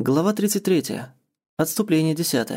Глава 33. Отступление 10.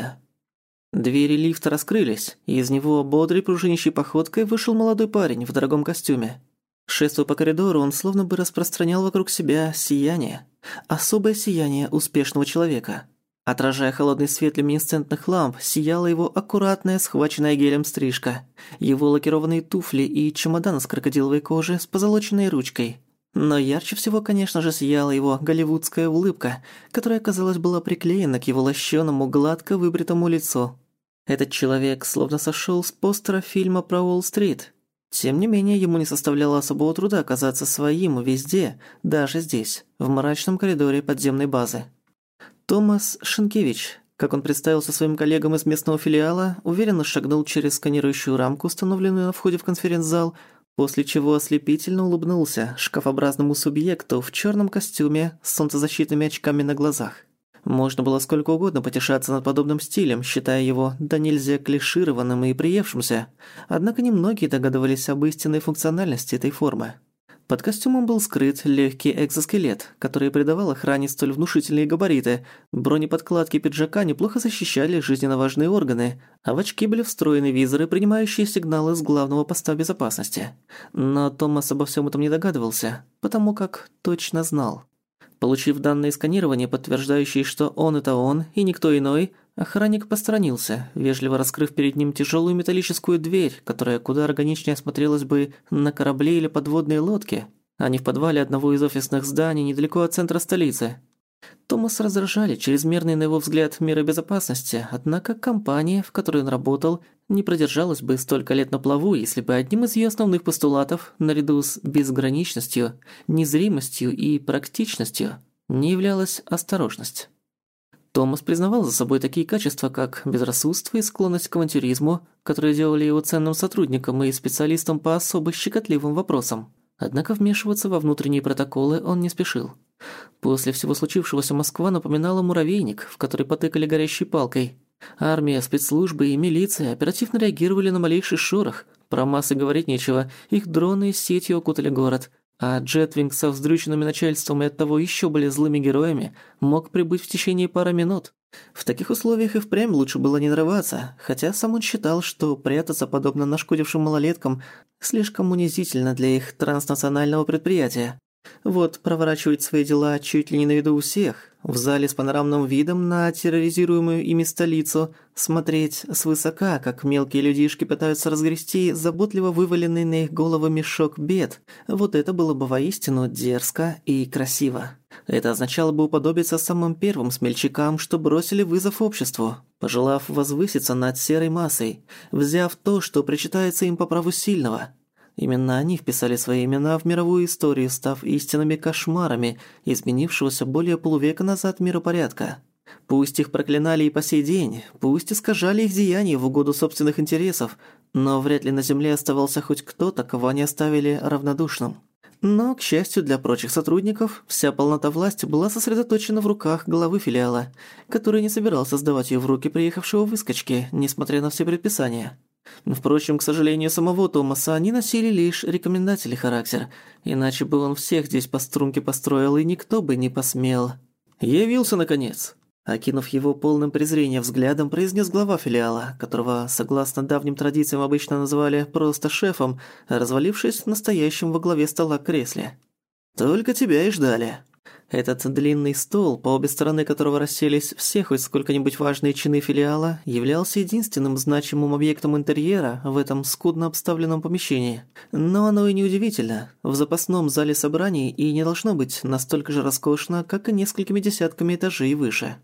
Двери лифта раскрылись, и из него бодрой пружинищей походкой вышел молодой парень в дорогом костюме. Шествуя по коридору, он словно бы распространял вокруг себя сияние. Особое сияние успешного человека. Отражая холодный свет люминесцентных ламп, сияла его аккуратная, схваченная гелем стрижка, его лакированные туфли и чемодан из крокодиловой кожи с позолоченной ручкой – но ярче всего, конечно же, сияла его голливудская улыбка, которая, казалось, была приклеена к его лощёному, гладко выбритому лицу. Этот человек словно сошёл с постера фильма про Уолл-стрит. Тем не менее, ему не составляло особого труда оказаться своим везде, даже здесь, в мрачном коридоре подземной базы. Томас Шенкевич, как он представился своим коллегам из местного филиала, уверенно шагнул через сканирующую рамку, установленную на входе в конференц-зал, После чего ослепительно улыбнулся шкафообразному субъекту в черном костюме с солнцезащитными очками на глазах. Можно было сколько угодно потешаться над подобным стилем, считая его да нельзя клишированным и приевшимся, однако немногие догадывались об истинной функциональности этой формы. Под костюмом был скрыт легкий экзоскелет, который придавал охране столь внушительные габариты. Бронеподкладки пиджака неплохо защищали жизненно важные органы, а в очки были встроены визоры, принимающие сигналы с главного поста безопасности. Но Томас обо всем этом не догадывался, потому как точно знал. Получив данные сканирования, подтверждающие, что он это он и никто иной, Охранник посторонился, вежливо раскрыв перед ним тяжелую металлическую дверь, которая куда органичнее смотрелась бы на корабле или подводной лодке, а не в подвале одного из офисных зданий недалеко от центра столицы. Томас раздражали чрезмерные, на его взгляд, меры безопасности, однако компания, в которой он работал, не продержалась бы столько лет на плаву, если бы одним из ее основных постулатов, наряду с безграничностью, незримостью и практичностью, не являлась осторожность. Томас признавал за собой такие качества, как безрассудство и склонность к авантюризму, которые делали его ценным сотрудником и специалистом по особо щекотливым вопросам. Однако вмешиваться во внутренние протоколы он не спешил. После всего случившегося Москва напоминала муравейник, в который потыкали горящей палкой. Армия, спецслужбы и милиция оперативно реагировали на малейший шорох. Про массы говорить нечего, их дроны сетью окутали город – а Джетвинг со вздрюченными начальством и оттого еще более злыми героями мог прибыть в течение пары минут. В таких условиях и впрямь лучше было не нарываться, хотя сам он считал, что прятаться подобно нашкодившим малолеткам слишком унизительно для их транснационального предприятия. Вот проворачивать свои дела чуть ли не на виду у всех, в зале с панорамным видом на терроризируемую ими столицу, смотреть свысока, как мелкие людишки пытаются разгрести заботливо вываленный на их головы мешок бед, вот это было бы воистину дерзко и красиво. Это означало бы уподобиться самым первым смельчакам, что бросили вызов обществу, пожелав возвыситься над серой массой, взяв то, что причитается им по праву сильного – Именно они вписали свои имена в мировую историю, став истинными кошмарами изменившегося более полувека назад миропорядка. Пусть их проклинали и по сей день, пусть искажали их деяния в угоду собственных интересов, но вряд ли на Земле оставался хоть кто-то, кого они оставили равнодушным. Но, к счастью для прочих сотрудников, вся полнота власти была сосредоточена в руках главы филиала, который не собирался сдавать ее в руки приехавшего выскочки, несмотря на все предписания. Впрочем, к сожалению, самого Томаса они носили лишь рекомендательный характер, иначе бы он всех здесь по струнке построил, и никто бы не посмел. «Явился, наконец!» Окинув его полным презрения взглядом, произнес глава филиала, которого, согласно давним традициям, обычно называли просто шефом, развалившись в настоящем во главе стола кресле. «Только тебя и ждали». Этот длинный стол, по обе стороны которого расселись все хоть сколько-нибудь важные чины филиала, являлся единственным значимым объектом интерьера в этом скудно обставленном помещении. Но оно и не удивительно. В запасном зале собраний и не должно быть настолько же роскошно, как и несколькими десятками этажей выше.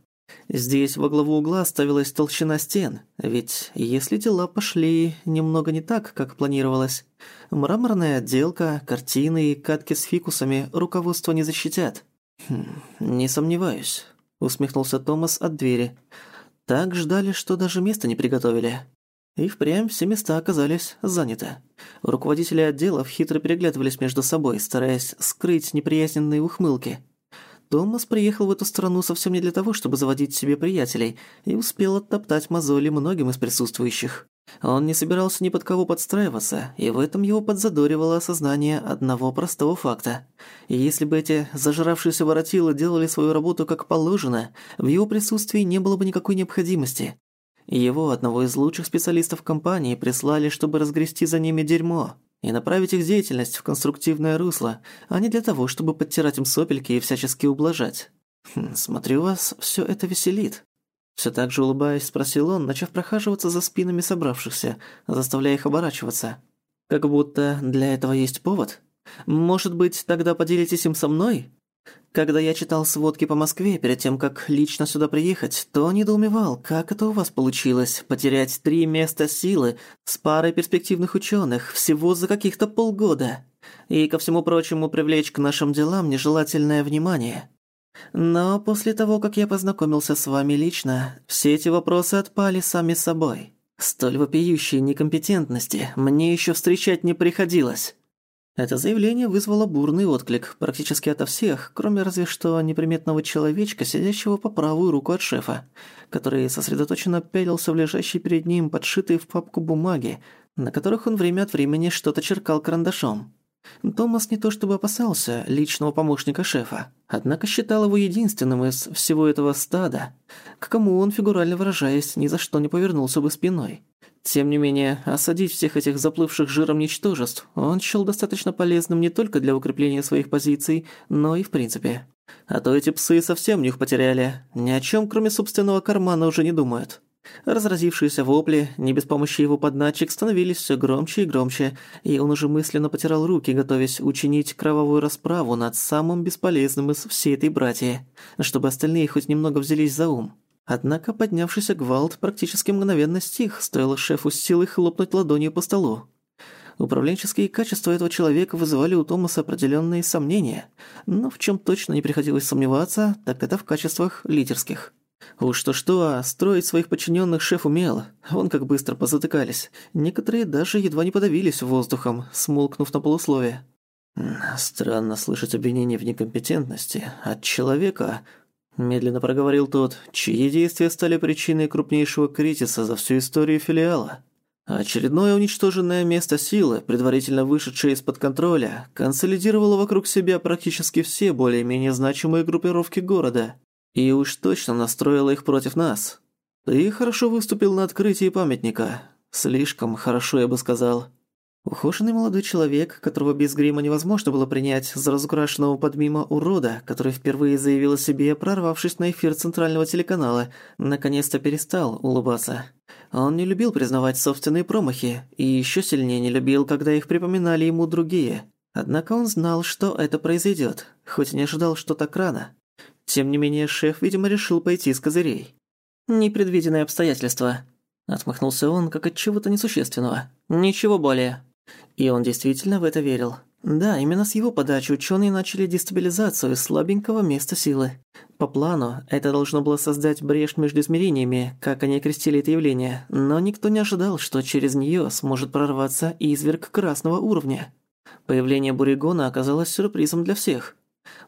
Здесь во главу угла ставилась толщина стен, ведь если дела пошли немного не так, как планировалось, мраморная отделка, картины и катки с фикусами руководство не защитят. Хм, «Не сомневаюсь», — усмехнулся Томас от двери. «Так ждали, что даже места не приготовили». И впрямь все места оказались заняты. Руководители отделов хитро переглядывались между собой, стараясь скрыть неприязненные ухмылки. Томас приехал в эту страну совсем не для того, чтобы заводить себе приятелей, и успел оттоптать мозоли многим из присутствующих. Он не собирался ни под кого подстраиваться, и в этом его подзадоривало осознание одного простого факта. Если бы эти зажравшиеся воротилы делали свою работу как положено, в его присутствии не было бы никакой необходимости. Его, одного из лучших специалистов компании, прислали, чтобы разгрести за ними дерьмо и направить их деятельность в конструктивное русло, а не для того, чтобы подтирать им сопельки и всячески ублажать. Хм, смотрю, вас всё это веселит. Все так же улыбаясь, спросил он, начав прохаживаться за спинами собравшихся, заставляя их оборачиваться. «Как будто для этого есть повод? Может быть, тогда поделитесь им со мной?» Когда я читал сводки по Москве перед тем, как лично сюда приехать, то недоумевал, как это у вас получилось потерять три места силы с парой перспективных ученых всего за каких-то полгода. И, ко всему прочему, привлечь к нашим делам нежелательное внимание. Но после того, как я познакомился с вами лично, все эти вопросы отпали сами собой. Столь вопиющей некомпетентности мне еще встречать не приходилось. Это заявление вызвало бурный отклик практически ото всех, кроме разве что неприметного человечка, сидящего по правую руку от шефа, который сосредоточенно пялился в лежащие перед ним подшитые в папку бумаги, на которых он время от времени что-то черкал карандашом. Томас не то чтобы опасался личного помощника шефа, однако считал его единственным из всего этого стада, к кому он, фигурально выражаясь, ни за что не повернулся бы спиной. Тем не менее, осадить всех этих заплывших жиром ничтожеств он счёл достаточно полезным не только для укрепления своих позиций, но и в принципе. А то эти псы совсем нюх потеряли, ни о чём кроме собственного кармана уже не думают. Разразившиеся вопли, не без помощи его подначек, становились все громче и громче, и он уже мысленно потирал руки, готовясь учинить кровавую расправу над самым бесполезным из всей этой братьи, чтобы остальные хоть немного взялись за ум. Однако поднявшийся гвалт практически мгновенно стих, стоило шефу с силой хлопнуть ладонью по столу. Управленческие качества этого человека вызывали у Томаса определенные сомнения, но в чем точно не приходилось сомневаться, так это в качествах лидерских. Уж то-что, а строить своих подчиненных шеф умел. Вон как быстро позатыкались. Некоторые даже едва не подавились воздухом, смолкнув на полусловие. «Странно слышать обвинение в некомпетентности от человека», – медленно проговорил тот, чьи действия стали причиной крупнейшего кризиса за всю историю филиала. Очередное уничтоженное место силы, предварительно вышедшее из-под контроля, консолидировало вокруг себя практически все более-менее значимые группировки города. И уж точно настроила их против нас. Ты хорошо выступил на открытии памятника. Слишком хорошо, я бы сказал. Ухоженный молодой человек, которого без грима невозможно было принять за разукрашенного под мимо урода, который впервые заявил о себе, прорвавшись на эфир центрального телеканала, наконец-то перестал улыбаться. Он не любил признавать собственные промахи, и еще сильнее не любил, когда их припоминали ему другие. Однако он знал, что это произойдет, хоть и не ожидал, что так рано. Тем не менее, шеф, видимо, решил пойти с козырей. «Непредвиденные обстоятельства», – отмахнулся он, как от чего-то несущественного. «Ничего более». И он действительно в это верил. Да, именно с его подачи ученые начали дестабилизацию слабенького места силы. По плану, это должно было создать брешь между измерениями, как они окрестили это явление, но никто не ожидал, что через нее сможет прорваться изверг красного уровня. Появление Буригона оказалось сюрпризом для всех.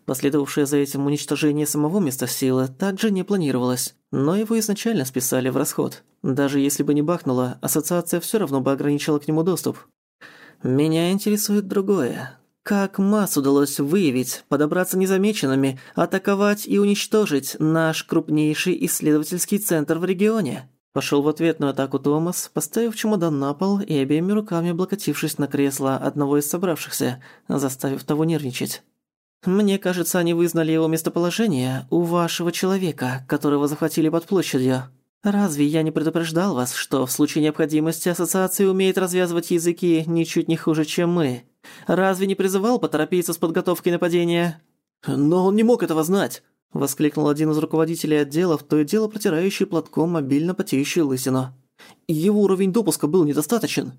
Последовавшее за этим уничтожение самого места силы также не планировалось, но его изначально списали в расход. Даже если бы не бахнуло, ассоциация все равно бы ограничила к нему доступ. Меня интересует другое. Как масс удалось выявить, подобраться незамеченными, атаковать и уничтожить наш крупнейший исследовательский центр в регионе? Пошел в ответную атаку Томас, поставив чемодан на пол и обеими руками облокотившись на кресло одного из собравшихся, заставив того нервничать. Мне кажется, они вызнали его местоположение у вашего человека, которого захватили под площадью. Разве я не предупреждал вас, что в случае необходимости ассоциация умеет развязывать языки ничуть не хуже, чем мы? Разве не призывал поторопиться с подготовкой нападения? Но он не мог этого знать, воскликнул один из руководителей отделов, то и дело протирающий платком мобильно потеющую лысину. Его уровень допуска был недостаточен.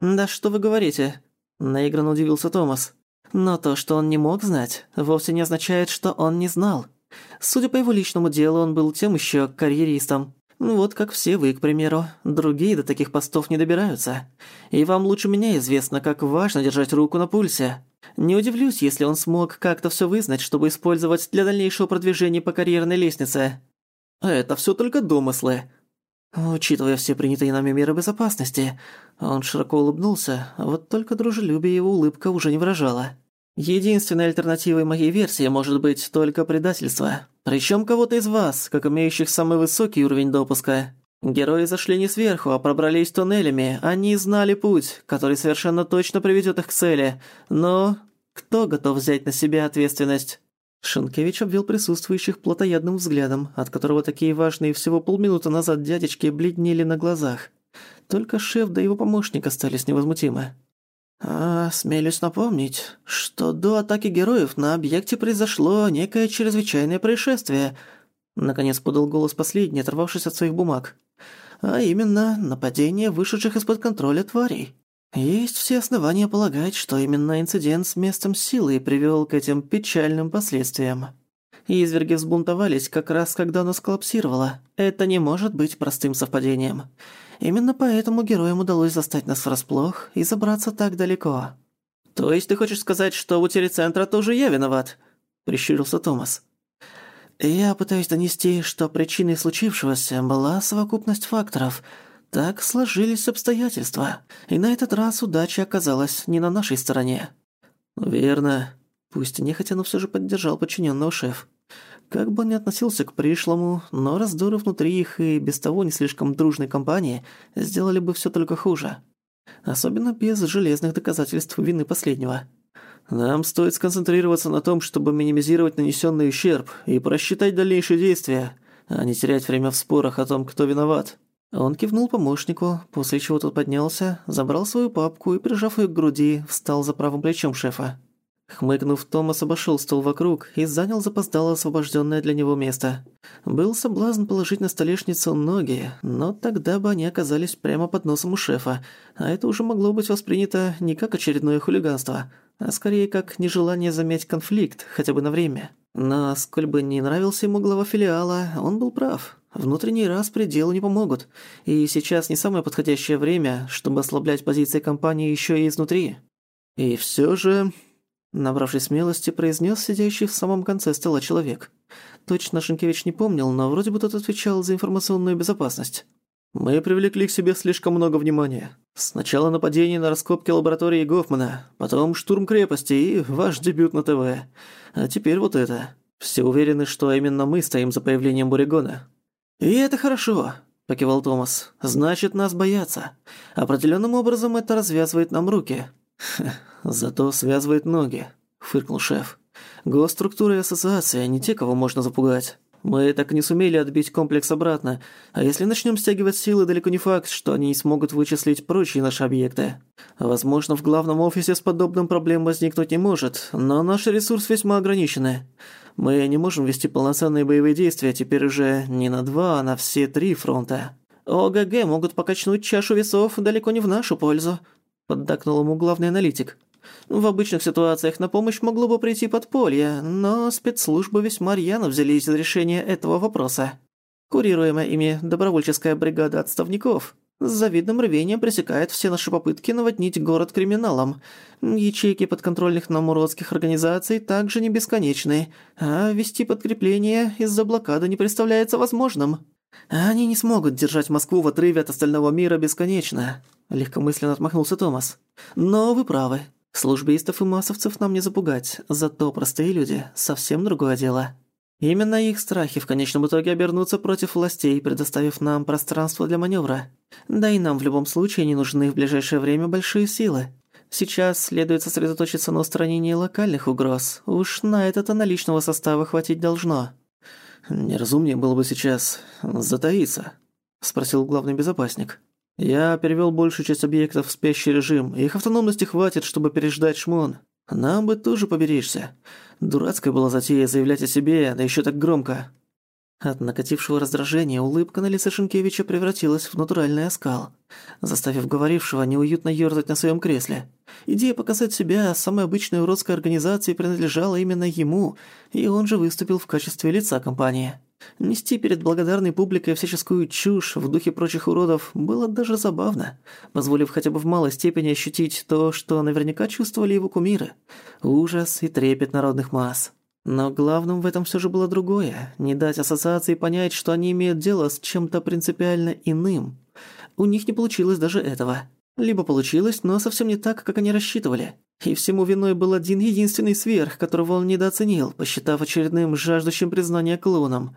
Да что вы говорите? наигранно удивился Томас. Но то, что он не мог знать, вовсе не означает, что он не знал. Судя по его личному делу, он был тем еще карьеристом. Ну вот как все вы, к примеру. Другие до таких постов не добираются. И вам лучше меня известно, как важно держать руку на пульсе. Не удивлюсь, если он смог как-то всё вызнать, чтобы использовать для дальнейшего продвижения по карьерной лестнице. Это всё только домыслы. Учитывая все принятые нами меры безопасности, он широко улыбнулся, вот только дружелюбие его улыбка уже не выражала. Единственной альтернативой моей версии может быть только предательство. Причем кого-то из вас, как имеющих самый высокий уровень допуска. Герои зашли не сверху, а пробрались туннелями. Они знали путь, который совершенно точно приведет их к цели. Но кто готов взять на себя ответственность? Шенкевич обвел присутствующих плотоядным взглядом, от которого такие важные всего полминуты назад дядечки бледнели на глазах. Только шеф да его помощник остались невозмутимы. А, смелюсь напомнить, что до атаки героев на объекте произошло некое чрезвычайное происшествие. Наконец подал голос последний, оторвавшись от своих бумаг. А именно, нападение вышедших из-под контроля тварей. Есть все основания полагать, что именно инцидент с местом силы привёл к этим печальным последствиям. Изверги взбунтовались как раз, когда оно сколлапсировало. Это не может быть простым совпадением. Именно поэтому героям удалось застать нас врасплох и забраться так далеко. «То есть ты хочешь сказать, что в утере центра тоже я виноват?» – прищурился Томас. «Я пытаюсь донести, что причиной случившегося была совокупность факторов. Так сложились обстоятельства, и на этот раз удача оказалась не на нашей стороне». «Верно». Пусть нехотя, но всё же поддержал подчинённого шеф. Как бы он ни относился к пришлому, но раздоры внутри их и без того не слишком дружной компании сделали бы всё только хуже. Особенно без железных доказательств вины последнего. Нам стоит сконцентрироваться на том, чтобы минимизировать нанесённый ущерб и просчитать дальнейшие действия, а не терять время в спорах о том, кто виноват. Он кивнул помощнику, после чего тот поднялся, забрал свою папку и, прижав её к груди, встал за правым плечом шефа. Хмыкнув, Томас обошёл стол вокруг и занял запоздало освобождённое для него место. Был соблазн положить на столешницу ноги, но тогда бы они оказались прямо под носом у шефа, а это уже могло быть воспринято не как очередное хулиганство, а скорее как нежелание заметить конфликт, хотя бы на время. Но, сколь бы не нравился ему глава филиала, он был прав. Внутренний раз пределу не помогут, и сейчас не самое подходящее время, чтобы ослаблять позиции компании ещё и изнутри. И всё же Набравшись смелости, произнес сидящий в самом конце стола человек. Точно Шенкевич не помнил, но вроде бы тот отвечал за информационную безопасность. «Мы привлекли к себе слишком много внимания. Сначала нападение на раскопки лаборатории Гофмана, потом штурм крепости и ваш дебют на ТВ. А теперь вот это. Все уверены, что именно мы стоим за появлением Бурегона». «И это хорошо», – покивал Томас. «Значит, нас боятся. Определенным образом это развязывает нам руки». «Зато связывает ноги», — фыркнул шеф. «Госструктура и ассоциация не те, кого можно запугать. Мы так и не сумели отбить комплекс обратно, а если начнем стягивать силы, далеко не факт, что они смогут вычислить прочие наши объекты. Возможно, в главном офисе с подобным проблем возникнуть не может, но наши ресурсы весьма ограничены. Мы не можем вести полноценные боевые действия теперь уже не на два, а на все три фронта. ОГГ могут покачнуть чашу весов далеко не в нашу пользу», — поддакнул ему главный аналитик. В обычных ситуациях на помощь могло бы прийти подполье, но спецслужбы весьма рьяно взялись за решение этого вопроса. Курируемая ими добровольческая бригада отставников с завидным рвением пресекает все наши попытки наводнить город криминалом. Ячейки подконтрольных нам уродских организаций также не бесконечны, а вести подкрепление из-за блокады не представляется возможным. Они не смогут держать Москву в отрыве от остального мира бесконечно», – легкомысленно отмахнулся Томас. «Но вы правы. Службистов и массовцев нам не запугать, зато простые люди – совсем другое дело. Именно их страхи в конечном итоге обернутся против властей, предоставив нам пространство для маневра. Да и нам в любом случае не нужны в ближайшее время большие силы. Сейчас следует сосредоточиться на устранении локальных угроз. Уж на это-то наличного состава хватить должно. «Неразумнее было бы сейчас затаиться», – спросил главный безопасник. Я перевёл большую часть объектов в спящий режим, их автономности хватит, чтобы переждать шмон. Нам бы тоже поберечься. Дурацкая была затея заявлять о себе, да ещё так громко. От накатившего раздражения улыбка на лице Шенкевича превратилась в натуральный оскал, заставив говорившего неуютно ёрзать на своём кресле. Идея показать себя самой обычной уродской организацией принадлежала именно ему, и он же выступил в качестве лица компании. Нести перед благодарной публикой всяческую чушь в духе прочих уродов было даже забавно, позволив хотя бы в малой степени ощутить то, что наверняка чувствовали его кумиры – ужас и трепет народных масс. Но главным в этом все же было другое – не дать ассоциации понять, что они имеют дело с чем-то принципиально иным. У них не получилось даже этого. Либо получилось, но совсем не так, как они рассчитывали. И всему виной был один единственный сверх, которого он недооценил, посчитав очередным жаждущим признания клоном.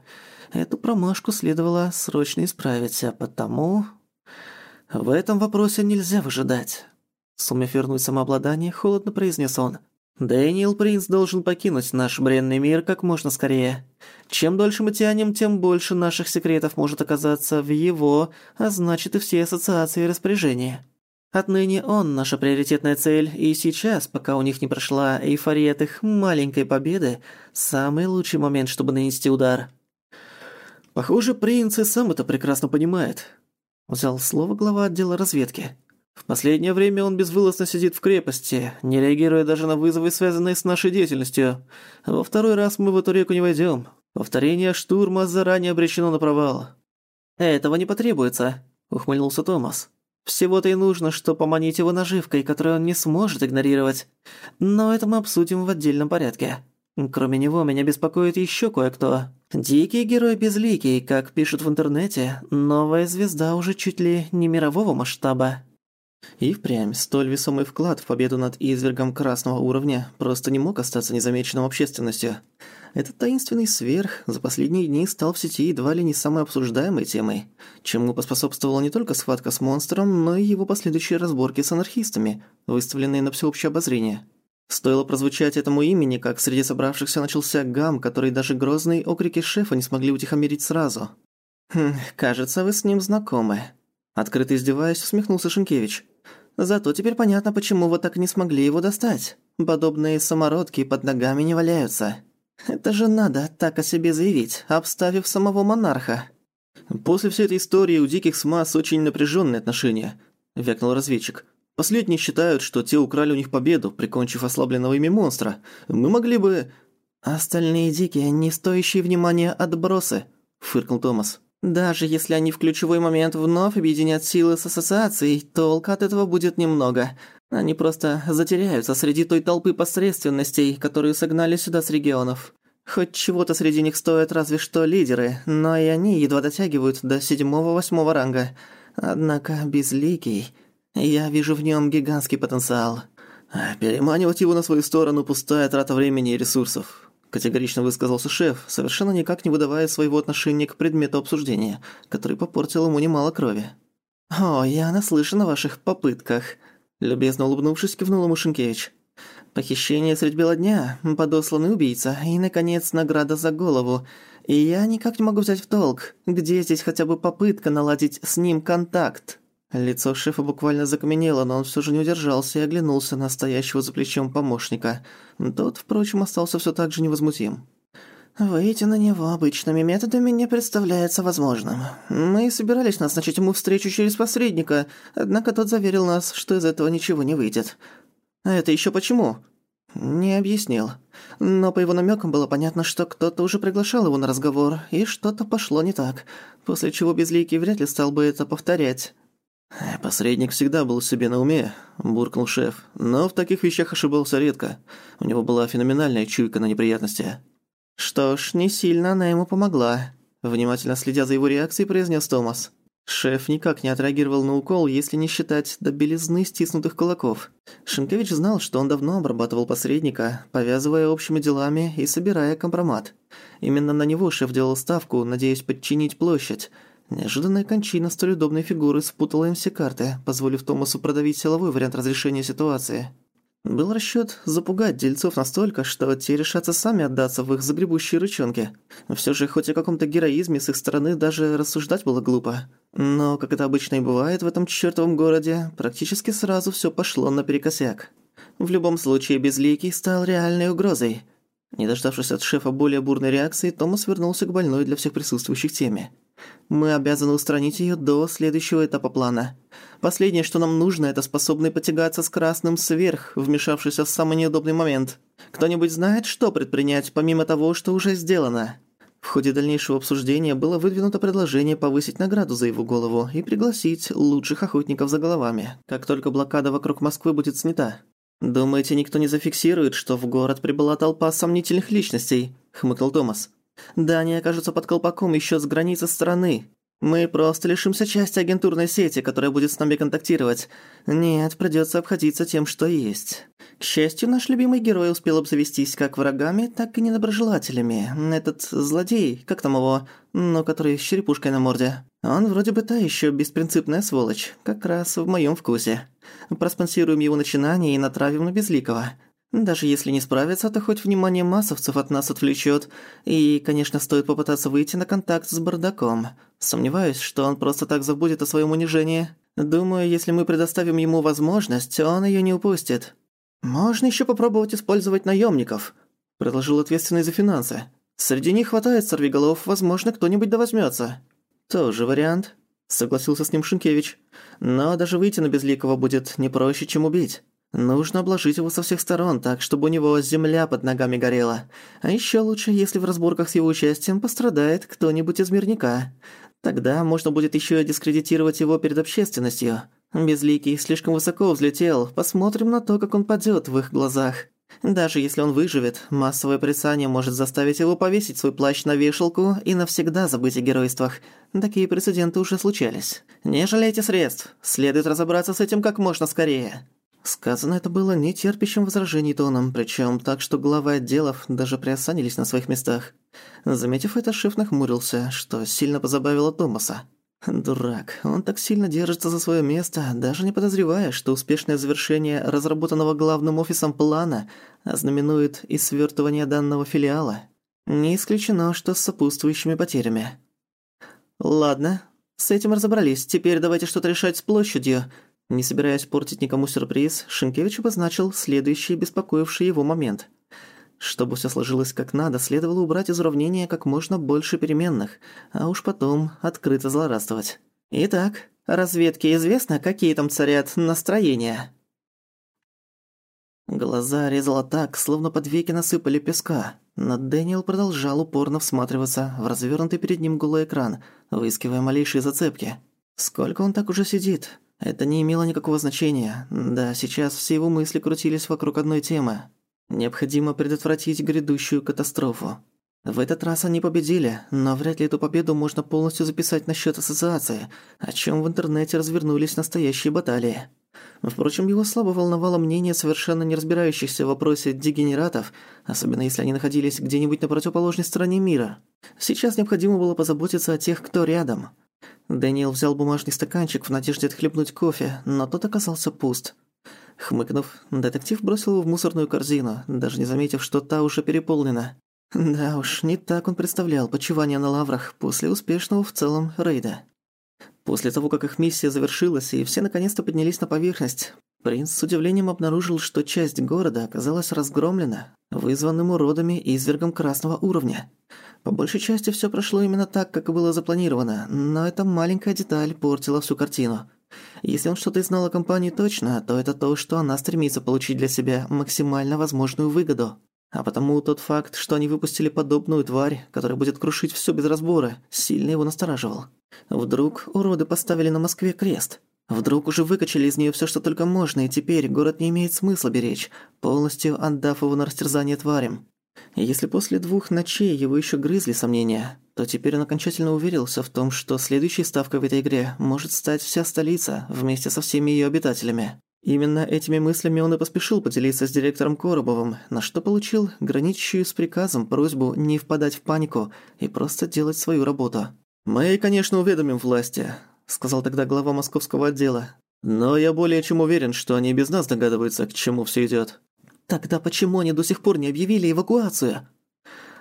Эту промашку следовало срочно исправить, а потому... В этом вопросе нельзя выжидать. Сумев вернуть самообладание, холодно произнес он. «Дэниел Принц должен покинуть наш бренный мир как можно скорее. Чем дольше мы тянем, тем больше наших секретов может оказаться в его, а значит и все ассоциации и распоряжения. Отныне он наша приоритетная цель, и сейчас, пока у них не прошла эйфория от их маленькой победы, самый лучший момент, чтобы нанести удар». «Похоже, принц и сам это прекрасно понимает», – взял слово глава отдела разведки. В последнее время он безвылазно сидит в крепости, не реагируя даже на вызовы, связанные с нашей деятельностью. Во второй раз мы в эту реку не войдем. Повторение штурма заранее обречено на провал. Этого не потребуется, ухмыльнулся Томас. Всего-то и нужно, что поманить его наживкой, которую он не сможет игнорировать. Но это мы обсудим в отдельном порядке. Кроме него, меня беспокоит еще кое-кто. Дикий герой безликий, как пишут в интернете, новая звезда уже чуть ли не мирового масштаба. И впрямь, столь весомый вклад в победу над извергом красного уровня просто не мог остаться незамеченным общественностью. Этот таинственный сверх за последние дни стал в сети едва ли не самой обсуждаемой темой, чему поспособствовала не только схватка с монстром, но и его последующие разборки с анархистами, выставленные на всеобщее обозрение. Стоило прозвучать этому имени, как среди собравшихся начался гам, который даже грозные окрики шефа не смогли утихомирить сразу. «Хм, кажется, вы с ним знакомы», – открыто издеваясь, усмехнулся Шенкевич. Зато теперь понятно, почему вы так не смогли его достать. Подобные самородки под ногами не валяются. Это же надо так о себе заявить, обставив самого монарха. После всей этой истории у диких с Мас очень напряженные отношения, вякнул разведчик. Последние считают, что те украли у них победу, прикончив ослабленного ими монстра. Мы могли бы... Остальные дикие, не стоящие внимания отбросы, фыркнул Томас. Даже если они в ключевой момент вновь объединят силы с ассоциацией, толка от этого будет немного. Они просто затеряются среди той толпы посредственностей, которые согнали сюда с регионов. Хоть чего-то среди них стоят разве что лидеры, но и они едва дотягивают до седьмого-восьмого ранга. Однако безликий... Я вижу в нем гигантский потенциал. Переманивать его на свою сторону – пустая трата времени и ресурсов категорично высказался шеф, совершенно никак не выдавая своего отношения к предмету обсуждения, который попортил ему немало крови. «О, я наслышан о ваших попытках», – любезно улыбнувшись, кивнул ему Шенкевич. «Похищение средь бела дня, подосланный убийца и, наконец, награда за голову. И я никак не могу взять в толк, где здесь хотя бы попытка наладить с ним контакт». Лицо шефа буквально закаменело, но он все же не удержался и оглянулся на стоящего за плечом помощника. Тот, впрочем, остался все так же невозмутим. «Выйти на него обычными методами не представляется возможным. Мы собирались назначить ему встречу через посредника, однако тот заверил нас, что из этого ничего не выйдет. А это еще почему?» «Не объяснил. Но по его намекам было понятно, что кто-то уже приглашал его на разговор, и что-то пошло не так, после чего Безликий вряд ли стал бы это повторять». «Посредник всегда был себе на уме», – буркнул шеф. «Но в таких вещах ошибался редко. У него была феноменальная чуйка на неприятности». «Что ж, не сильно она ему помогла», – внимательно следя за его реакцией, произнес Томас. Шеф никак не отреагировал на укол, если не считать до белизны стиснутых кулаков. Шенкевич знал, что он давно обрабатывал посредника, повязывая общими делами и собирая компромат. Именно на него шеф делал ставку, надеясь подчинить площадь – Неожиданная кончина столь удобной фигуры спутала им все карты, позволив Томасу продавить силовой вариант разрешения ситуации. Был расчёт запугать дельцов настолько, что те решатся сами отдаться в их загребущие рычонки. Всё же, хоть о каком-то героизме с их стороны даже рассуждать было глупо. Но, как это обычно и бывает в этом чёртовом городе, практически сразу всё пошло наперекосяк. В любом случае, Безликий стал реальной угрозой. Не дождавшись от шефа более бурной реакции, Томас вернулся к больной для всех присутствующих теме. Мы обязаны устранить ее до следующего этапа плана. Последнее, что нам нужно, это способный потягаться с красным сверх, вмешавшийся в самый неудобный момент. Кто-нибудь знает, что предпринять, помимо того, что уже сделано?» В ходе дальнейшего обсуждения было выдвинуто предложение повысить награду за его голову и пригласить лучших охотников за головами, как только блокада вокруг Москвы будет снята. «Думаете, никто не зафиксирует, что в город прибыла толпа сомнительных личностей?» – хмыкнул Томас. «Да они окажутся под колпаком еще с границы страны. Мы просто лишимся части агентурной сети, которая будет с нами контактировать. Нет, придётся обходиться тем, что есть. К счастью, наш любимый герой успел обзавестись как врагами, так и недоброжелателями. Этот злодей, как там его, ну, который с черепушкой на морде. Он вроде бы та ещё беспринципная сволочь, как раз в моём вкусе. Проспонсируем его начинание и натравим на Безликого. Даже если не справится, то хоть внимание массовцев от нас отвлечет. И, конечно, стоит попытаться выйти на контакт с бардаком. Сомневаюсь, что он просто так забудет о своем унижении. Думаю, если мы предоставим ему возможность, он ее не упустит. Можно еще попробовать использовать наемников, предложил ответственный за финансы. Среди них хватает сорвиголов, возможно, кто-нибудь да возьмется. Тоже вариант, согласился с ним Шинкевич. Но даже выйти на Безликого будет не проще, чем убить. Нужно обложить его со всех сторон, так, чтобы у него земля под ногами горела. А еще лучше, если в разборках с его участием пострадает кто-нибудь из мирника. Тогда можно будет еще и дискредитировать его перед общественностью. Безликий слишком высоко взлетел, посмотрим на то, как он падёт в их глазах. Даже если он выживет, массовое порицание может заставить его повесить свой плащ на вешалку и навсегда забыть о геройствах. Такие прецеденты уже случались. Не жалейте средств, следует разобраться с этим как можно скорее. Сказано это было нетерпящим возражений тоном, причем так, что главы отделов даже приосанились на своих местах. Заметив это, шеф нахмурился, что сильно позабавило Томаса. Дурак, он так сильно держится за свое место, даже не подозревая, что успешное завершение разработанного главным офисом плана ознаменует и свертывание данного филиала. Не исключено, что с сопутствующими потерями. Ладно, с этим разобрались, теперь давайте что-то решать с площадью – не собираясь портить никому сюрприз, Шенкевич обозначил следующий беспокоивший его момент. Чтобы все сложилось как надо, следовало убрать из уравнения как можно больше переменных, а уж потом открыто злорадствовать. Итак, разведке известно, какие там царят настроения. Глаза резало так, словно под веки насыпали песка, но Дэниел продолжал упорно всматриваться в развернутый перед ним голый экран, выискивая малейшие зацепки. Сколько он так уже сидит? Это не имело никакого значения. Да, сейчас все его мысли крутились вокруг одной темы. Необходимо предотвратить грядущую катастрофу. В этот раз они победили, но вряд ли эту победу можно полностью записать на счет ассоциации, о чем в интернете развернулись настоящие баталии. Впрочем, его слабо волновало мнение совершенно не разбирающихся в вопросе дегенератов, особенно если они находились где-нибудь на противоположной стороне мира. Сейчас необходимо было позаботиться о тех, кто рядом – Дэниел взял бумажный стаканчик в надежде отхлебнуть кофе, но тот оказался пуст. Хмыкнув, детектив бросил его в мусорную корзину, даже не заметив, что та уже переполнена. Да уж, не так он представлял почивание на лаврах после успешного в целом рейда. После того, как их миссия завершилась и все наконец-то поднялись на поверхность, принц с удивлением обнаружил, что часть города оказалась разгромлена, вызванным уродами и извергом красного уровня. По большей части все прошло именно так, как и было запланировано, но эта маленькая деталь портила всю картину. Если он что-то знал о компании точно, то это то, что она стремится получить для себя максимально возможную выгоду. А потому тот факт, что они выпустили подобную тварь, которая будет крушить все без разбора, сильно его настораживал. Вдруг уроды поставили на Москве крест. Вдруг уже выкачали из нее все, что только можно, и теперь город не имеет смысла беречь, полностью отдав его на растерзание тварям. Если после двух ночей его еще грызли сомнения, то теперь он окончательно уверился в том, что следующей ставкой в этой игре может стать вся столица вместе со всеми ее обитателями. Именно этими мыслями он и поспешил поделиться с директором Коробовым, на что получил граничащую с приказом просьбу не впадать в панику и просто делать свою работу. «Мы, конечно, уведомим власти», — сказал тогда глава московского отдела. «Но я более чем уверен, что они без нас догадываются, к чему все идет. Тогда почему они до сих пор не объявили эвакуацию?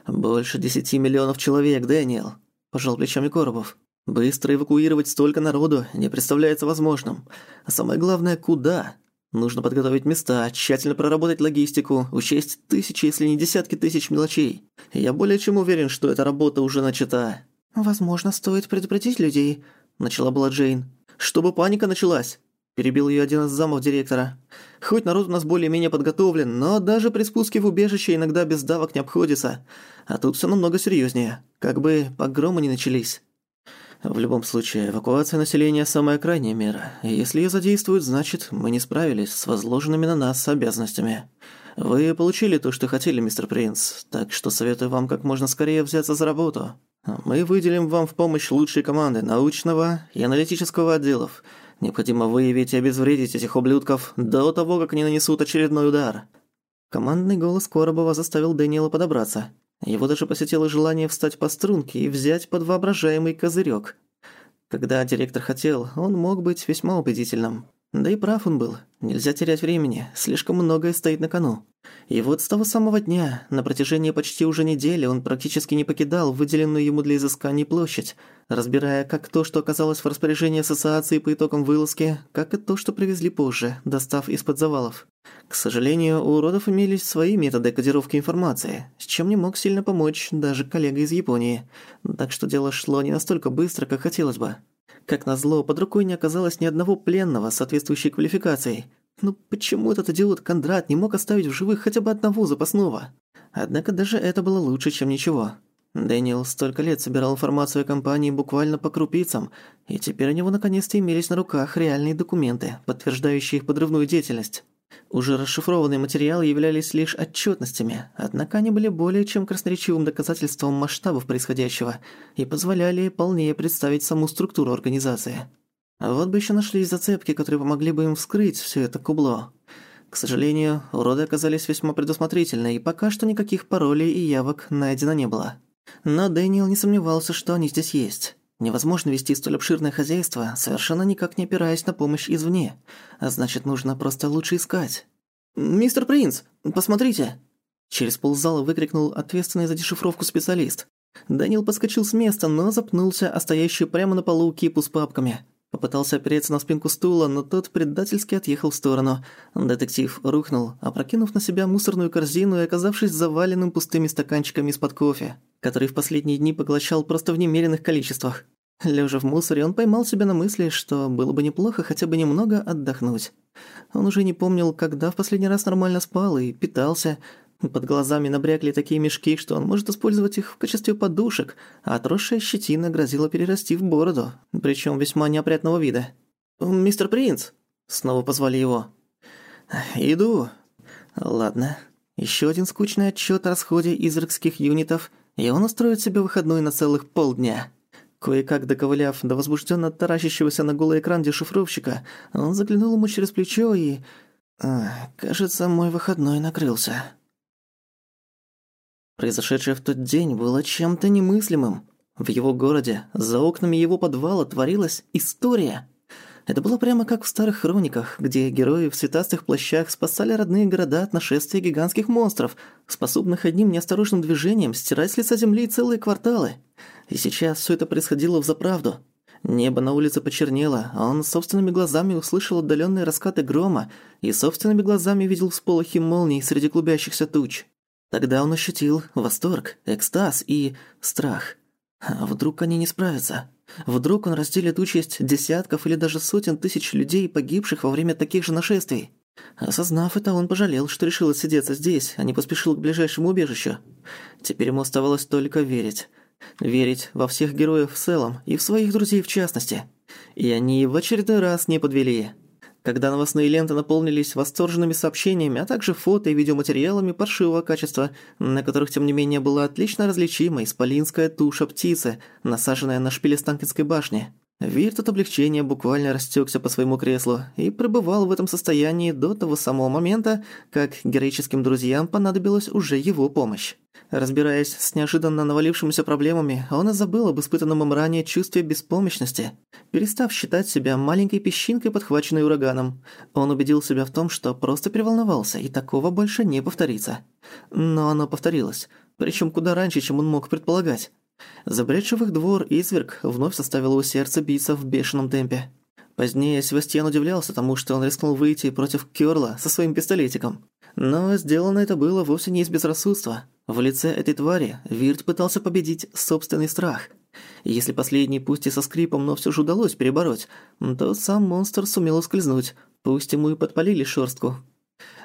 Больше десяти миллионов человек, Дэниел, пожал плечами Коробов. Быстро эвакуировать столько народу не представляется возможным. А самое главное, куда? Нужно подготовить места, тщательно проработать логистику, учесть тысячи, если не десятки тысяч мелочей. Я более чем уверен, что эта работа уже начата. «Возможно, стоит предупредить людей», — начала была Джейн. «Чтобы паника началась», — перебил ее один из замов директора. Хоть народ у нас более-менее подготовлен, но даже при спуске в убежище иногда без давок не обходится. А тут все намного серьезнее. Как бы погромы не начались. В любом случае, эвакуация населения – самая крайняя мера. Если ее задействуют, значит, мы не справились с возложенными на нас обязанностями. Вы получили то, что хотели, мистер Принц, так что советую вам как можно скорее взяться за работу. Мы выделим вам в помощь лучшие команды научного и аналитического отделов. Необходимо выявить и обезвредить этих ублюдков до того, как они нанесут очередной удар». Командный голос Коробова заставил Дэниела подобраться. Его даже посетило желание встать по струнке и взять под воображаемый козырёк. Когда директор хотел, он мог быть весьма убедительным. Да и прав он был. Нельзя терять времени, слишком многое стоит на кону. И вот с того самого дня, на протяжении почти уже недели, он практически не покидал выделенную ему для изысканий площадь, разбирая как то, что оказалось в распоряжении ассоциации по итогам вылазки, как и то, что привезли позже, достав из-под завалов. К сожалению, у уродов имелись свои методы кодировки информации, с чем не мог сильно помочь даже коллега из Японии, так что дело шло не настолько быстро, как хотелось бы. Как назло, под рукой не оказалось ни одного пленного с соответствующей квалификацией. Ну почему этот идиот Кондрат не мог оставить в живых хотя бы одного запасного? Однако даже это было лучше, чем ничего. Дэниел столько лет собирал информацию о компании буквально по крупицам, и теперь у него наконец-то имелись на руках реальные документы, подтверждающие их подрывную деятельность. Уже расшифрованные материалы являлись лишь отчетностями, однако они были более чем красноречивым доказательством масштабов происходящего и позволяли полнее представить саму структуру организации. Вот бы еще нашлись зацепки, которые помогли бы им вскрыть все это кубло. К сожалению, уроды оказались весьма предусмотрительны, и пока что никаких паролей и явок найдено не было. Но Дэниел не сомневался, что они здесь есть. Невозможно вести столь обширное хозяйство, совершенно никак не опираясь на помощь извне. А значит, нужно просто лучше искать. «Мистер Принц, посмотрите!» Через ползала выкрикнул ответственный за дешифровку специалист. Данил подскочил с места, но запнулся, а стоящий прямо на полу кипу с папками. Попытался опереться на спинку стула, но тот предательски отъехал в сторону. Детектив рухнул, опрокинув на себя мусорную корзину и оказавшись заваленным пустыми стаканчиками из-под кофе, который в последние дни поглощал просто в немеренных количествах. Лежа в мусоре, он поймал себя на мысли, что было бы неплохо хотя бы немного отдохнуть. Он уже не помнил, когда в последний раз нормально спал и питался. Под глазами набрякли такие мешки, что он может использовать их в качестве подушек, а отросшая щетина грозила перерасти в бороду, причем весьма неопрятного вида. «Мистер Принц!» — снова позвали его. «Иду». «Ладно. Еще один скучный отчет о расходе изракских юнитов, и он устроит себе выходной на целых полдня». Кое-как доковыляв до возбужденно таращащегося на голый экран дешифровщика, он заглянул ему через плечо и... А, кажется, мой выходной накрылся. Произошедшее в тот день было чем-то немыслимым. В его городе, за окнами его подвала, творилась история. Это было прямо как в старых хрониках, где герои в цветастых плащах спасали родные города от нашествия гигантских монстров, способных одним неосторожным движением стирать с лица земли целые кварталы. И сейчас все это происходило в заправду. Небо на улице почернело, а он собственными глазами услышал отдаленные раскаты грома и собственными глазами видел всполохи молний среди клубящихся туч. Тогда он ощутил восторг, экстаз и страх. А вдруг они не справятся? Вдруг он разделит участь десятков или даже сотен тысяч людей, погибших во время таких же нашествий? Осознав это, он пожалел, что решил отсидеться здесь, а не поспешил к ближайшему убежищу. Теперь ему оставалось только верить. Верить во всех героев в целом и в своих друзей в частности. И они в очередной раз не подвели. Когда новостные ленты наполнились восторженными сообщениями, а также фото и видеоматериалами паршивого качества, на которых, тем не менее, была отлично различима исполинская туша птицы, насаженная на шпиле Станкинской башни, Вирт от облегчения буквально растекся по своему креслу и пребывал в этом состоянии до того самого момента, как героическим друзьям понадобилась уже его помощь. Разбираясь с неожиданно навалившимися проблемами, он и забыл об испытанном им ранее чувстве беспомощности. Перестав считать себя маленькой песчинкой, подхваченной ураганом, он убедил себя в том, что просто переволновался, и такого больше не повторится. Но оно повторилось, причем куда раньше, чем он мог предполагать. Забредший в двор изверг вновь составил его сердце биться в бешеном темпе. Позднее Севастьян удивлялся тому, что он рискнул выйти против Кёрла со своим пистолетиком. Но сделано это было вовсе не из безрассудства. В лице этой твари Вирт пытался победить собственный страх. Если последний, пусть и со скрипом, но все же удалось перебороть, то сам монстр сумел ускользнуть, пусть ему и подпалили шерстку.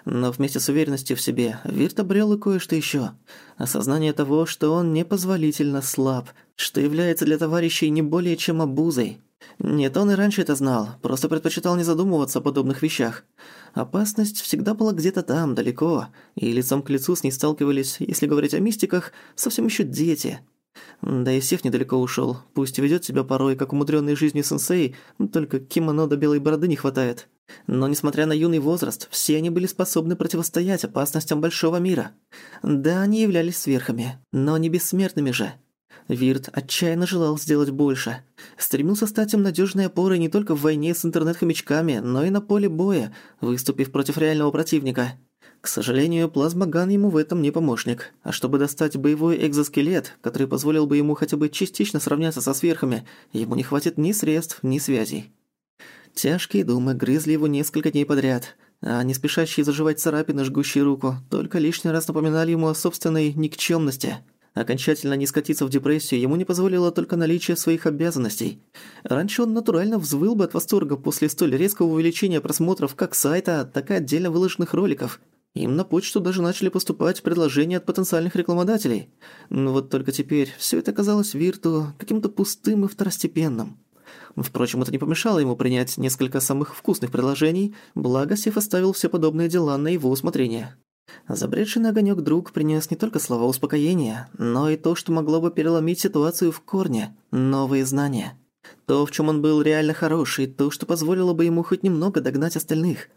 Но вместе с уверенностью в себе Вирт обрел и кое-что еще. Осознание того, что он непозволительно слаб, что является для товарищей не более чем обузой. Нет, он и раньше это знал, просто предпочитал не задумываться о подобных вещах. Опасность всегда была где-то там, далеко, и лицом к лицу с ней сталкивались, если говорить о мистиках, совсем еще дети. Да и Сев недалеко ушел, пусть ведет себя порой, как умудренный жизнью сенсей, только кимоно до белой бороды не хватает. Но, несмотря на юный возраст, все они были способны противостоять опасностям большого мира. Да, они являлись сверхами, но не бессмертными же. Вирт отчаянно желал сделать больше. Стремился стать им надежной опорой не только в войне с интернет-хомячками, но и на поле боя, выступив против реального противника. К сожалению, плазмоган ему в этом не помощник. А чтобы достать боевой экзоскелет, который позволил бы ему хотя бы частично сравняться со сверхами, ему не хватит ни средств, ни связей. Тяжкие думы грызли его несколько дней подряд, а не спешащие заживать царапины, жгущие руку, только лишний раз напоминали ему о собственной никчемности – Окончательно не скатиться в депрессию ему не позволило только наличие своих обязанностей. Раньше он натурально взвыл бы от восторга после столь резкого увеличения просмотров как сайта, так и отдельно выложенных роликов. Им на почту даже начали поступать предложения от потенциальных рекламодателей. Но вот только теперь все это казалось Вирту каким-то пустым и второстепенным. Впрочем, это не помешало ему принять несколько самых вкусных предложений, благо Сев оставил все подобные дела на его усмотрение. Забредший на огонёк друг принес не только слова успокоения, но и то, что могло бы переломить ситуацию в корне, новые знания. То, в чем он был реально хороший, то, что позволило бы ему хоть немного догнать остальных.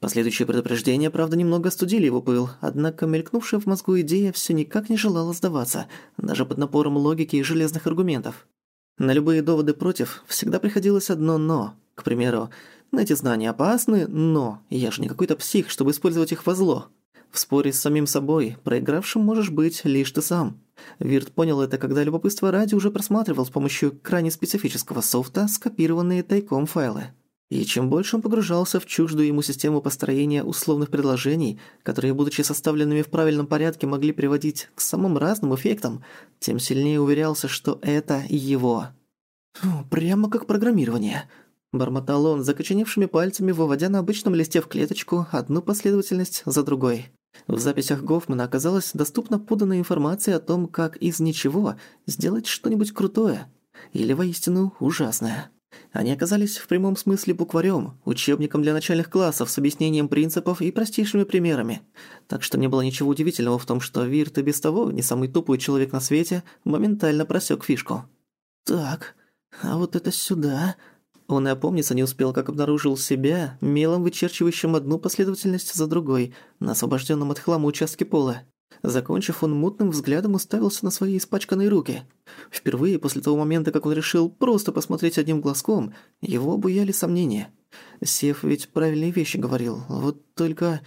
Последующие предупреждения, правда, немного остудили его пыл, однако мелькнувшая в мозгу идея все никак не желала сдаваться, даже под напором логики и железных аргументов. На любые доводы против всегда приходилось одно «но». К примеру, эти знания опасны, но я же не какой-то псих, чтобы использовать их во зло. В споре с самим собой проигравшим можешь быть лишь ты сам. Вирт понял это, когда любопытство ради уже просматривал с помощью крайне специфического софта скопированные тайком файлы. И чем больше он погружался в чуждую ему систему построения условных предложений, которые, будучи составленными в правильном порядке, могли приводить к самым разным эффектам, тем сильнее уверялся, что это его. «Прямо как программирование», Бормотал он, закоченевшими пальцами, выводя на обычном листе в клеточку одну последовательность за другой. В записях Гофмана оказалась доступна поданная информация о том, как из ничего сделать что-нибудь крутое. Или воистину ужасное. Они оказались в прямом смысле букварем, учебником для начальных классов с объяснением принципов и простейшими примерами. Так что не было ничего удивительного в том, что Вирт и без того, не самый тупой человек на свете, моментально просек фишку. «Так, а вот это сюда...» Он и опомниться не успел, как обнаружил себя, мелом вычерчивающим одну последовательность за другой, на освобожденном от хлама участке пола. Закончив, он мутным взглядом уставился на свои испачканные руки. Впервые после того момента, как он решил просто посмотреть одним глазком, его обуяли сомнения. Сев ведь правильные вещи говорил, вот только...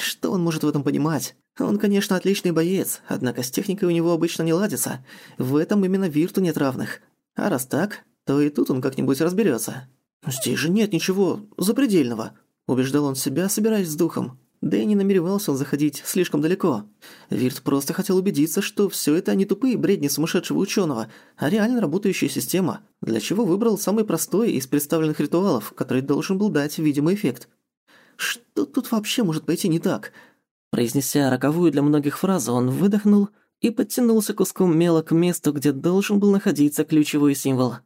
Что он может в этом понимать? Он, конечно, отличный боец, однако с техникой у него обычно не ладится. В этом именно Вирту нет равных. А раз так, то и тут он как-нибудь разберется. «Здесь же нет ничего запредельного», – убеждал он себя, собираясь с духом. Да и не намеревался он заходить слишком далеко. Вирт просто хотел убедиться, что все это не тупые бредни сумасшедшего ученого, а реально работающая система, для чего выбрал самый простой из представленных ритуалов, который должен был дать видимый эффект. Что тут вообще может пойти не так? Произнеся роковую для многих фразу, он выдохнул и подтянулся куском мела к месту, где должен был находиться ключевой символ –